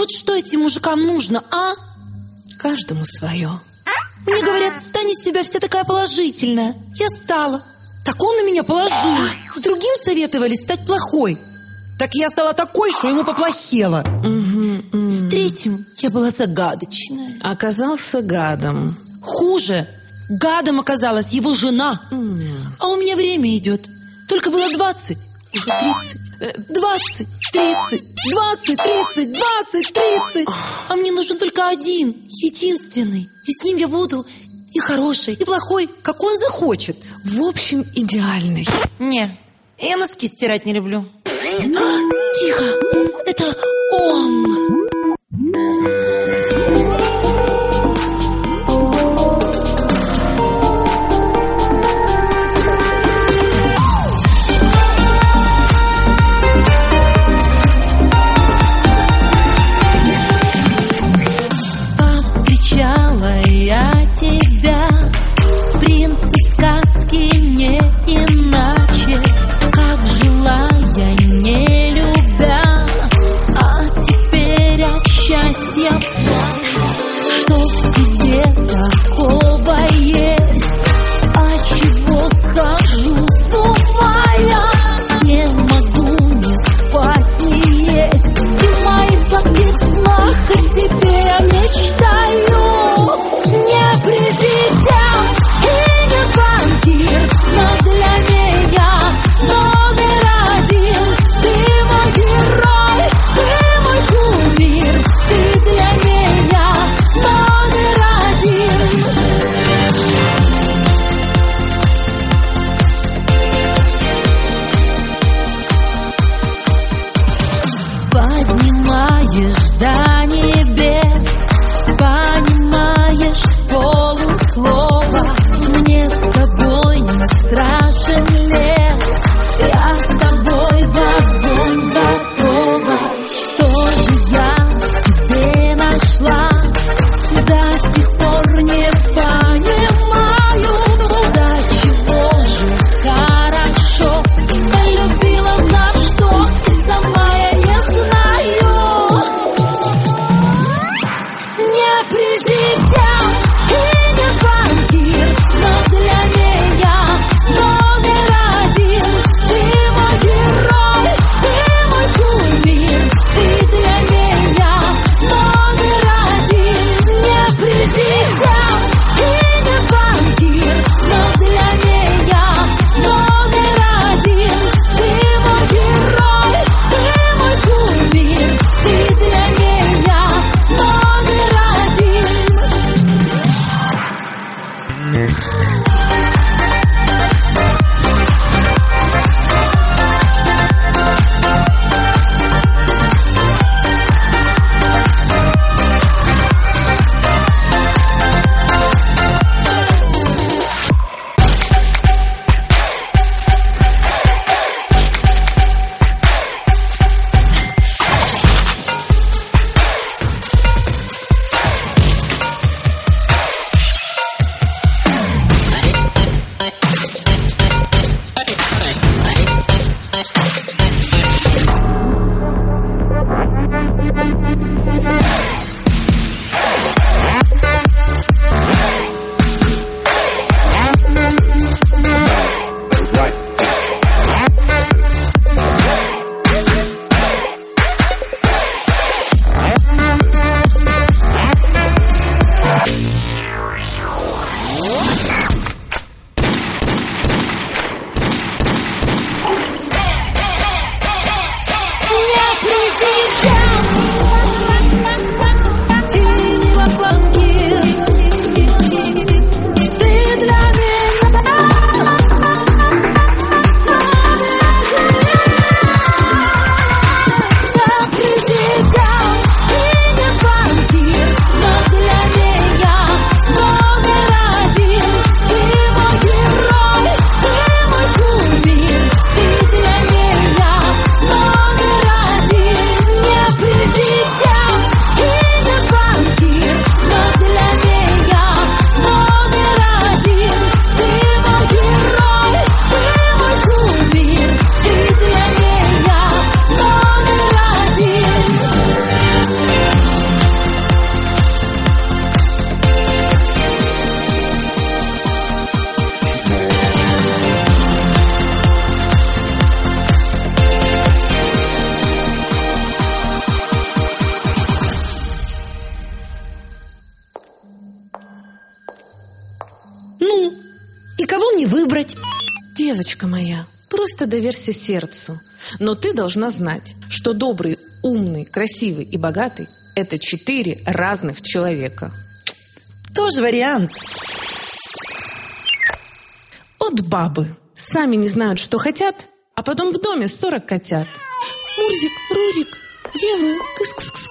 этим мужикам нужно, а? Каждому свое. Мне говорят, стань из себя вся такая положительная. Я стала. Так он на меня положил. С другим советовали стать плохой. Так я стала такой, что ему поплохело. С третьим я была загадочная. Оказался гадом. Хуже. Гадом оказалась его жена. А у меня время идет. Только было двадцать, уже тридцать. Двадцать, тридцать, двадцать, тридцать, двадцать, тридцать. А мне нужен только один, единственный. И с ним я буду и хороший, и плохой, как он захочет. В общем, идеальный. Не, я носки стирать не люблю. А, тихо, выбрать? Девочка моя, просто доверься сердцу. Но ты должна знать, что добрый, умный, красивый и богатый – это четыре разных человека. Тоже вариант. От бабы. Сами не знают, что хотят, а потом в доме сорок котят. Мурзик, Рурик, где вы? Кыс-кыс-кыс.